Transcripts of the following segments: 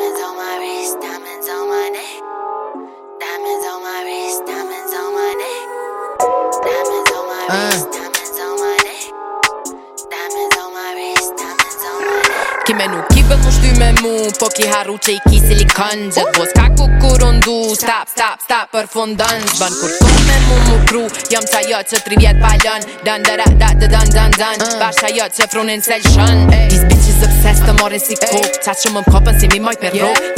Diamonds on my wrist, diamonds on my neck. Diamonds on my wrist, diamonds on my neck. Diamonds on my wrist, diamonds Ki me nuk ki bët më shty me mu Po ki haru që i ki silikon Gjithë bos ka ku kur undu Stop, stop, stop, për fundon. Zban kur tu me mu mu kru Jom qa jo që tri vjet palon. Dan dëra, da, da, dan, dan, dan. Basha jo që frunin se lëshon These bitches obsessed të morin si kok Qa që më m'kopën si mi moj për rok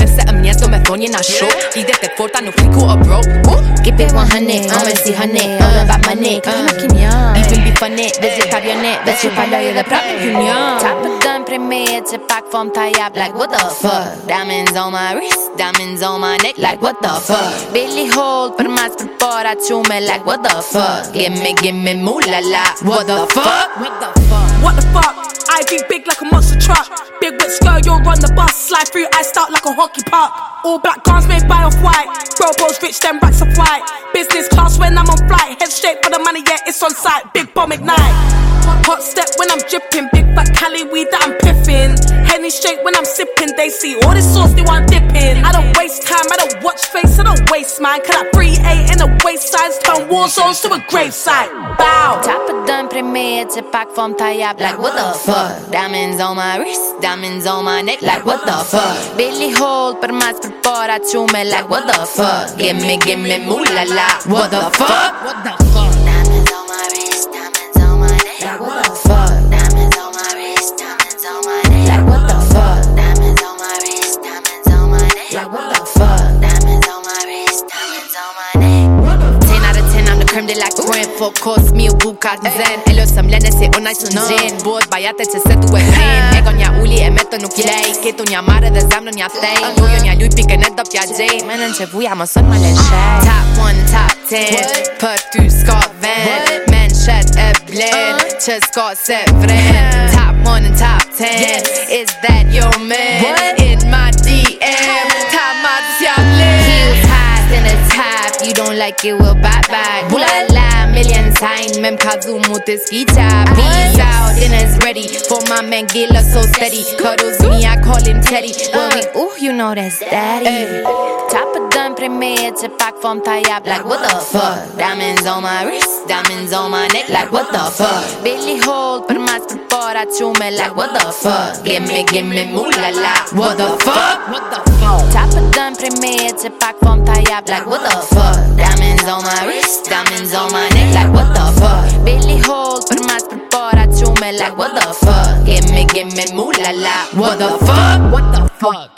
Nëse ëm njes do me thonë jena shok Lidet e forta nuk liku o bro. Keep it 100, always see honey, all about my neck. I'm looking young. Even be funny, Dhe që paloj edhe prapë në gjun jam Top of done premier që pak fom ta jap Like what the fuck? Diamonds on my wrist, diamonds on my neck Like what the fuck? Billy hold për mas për para qume Like what the fuck? Gimme, gimme moolah la What the fuck What the fuck? What the fuck? I be big like a monster truck. Big whip skirt, you'll run the bus. Slide through, I start like a hockey puck. All black cars made by off white. Bro, bros rich, them racks of white. Business class when I'm on flight. Head straight for the money, yeah, it's on site. Big bomb ignite. Hot step when I'm dripping. Big fat Cali weed that I'm piffing. Henny straight when I'm sipping. They see all this sauce, they want dipping. I don't waste time, I don't watch face, I don't waste mine. Cause that 3 8 in the waist size turn war zones to a grave site. Bow. Top of done premier që pak fom ta jap Like what the fuck? Diamonds on my wrist, diamonds on my neck. Like what the fuck? Billy hold për para qume Like what the fuck? Gimme, gimme moolah la. What the fuck? What the fuck? 10, I'm the creme de la creme Focus, mi u buka të zen E lësëm lene se unë ajë së në gjen Bot bajate që se tu e pen E gon nja uli e me të nuk lej Ketu nja mare dhe zemrën nja thej Lujo nja luj pike në do pja gjej Menën që vuja më sën më leshej Top 1, top 10 Për ty s'ka ven Men shet e blen Që s'ka se vren Top 1 and top 10 Is that your man? In my DM don't like it, well bye bye. Ooh la million times, mem kazu mutis kita. Peace out, dinner's ready for my man Gila so steady. Cuddles me, I call him Teddy. When we uh. ooh, you know that's daddy. Top of done premier që pak from ta jap like what the fuck. Diamonds on my wrist, diamonds on my neck like what the fuck. Billy hold për mas për para qume like what the fuck. Gimme, gimme moolah la. What the fuck? What the fuck? Top of done premier që pak fom ta jap like what the fuck Diamonds on my wrist, diamonds on my neck like what the fuck Billy hold për mas për para qume like what the fuck Gimme, gimme moolah la What the fuck? What the fuck?